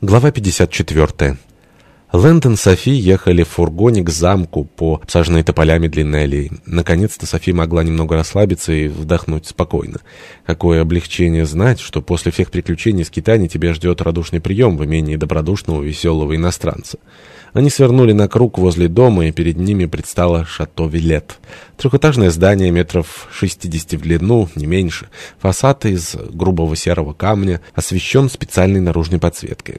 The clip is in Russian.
Глава 54. Лэндон и Софи ехали в фургоне к замку по саженной тополями длинной аллеи. Наконец-то Софи могла немного расслабиться и вдохнуть спокойно. Какое облегчение знать, что после всех приключений с Китани тебя ждет радушный прием в имении добродушного веселого иностранца. Они свернули на круг возле дома, и перед ними предстало шато Вилет. Трехэтажное здание метров 60 в длину, не меньше. Фасад из грубого серого камня освещен специальной наружной подсветкой.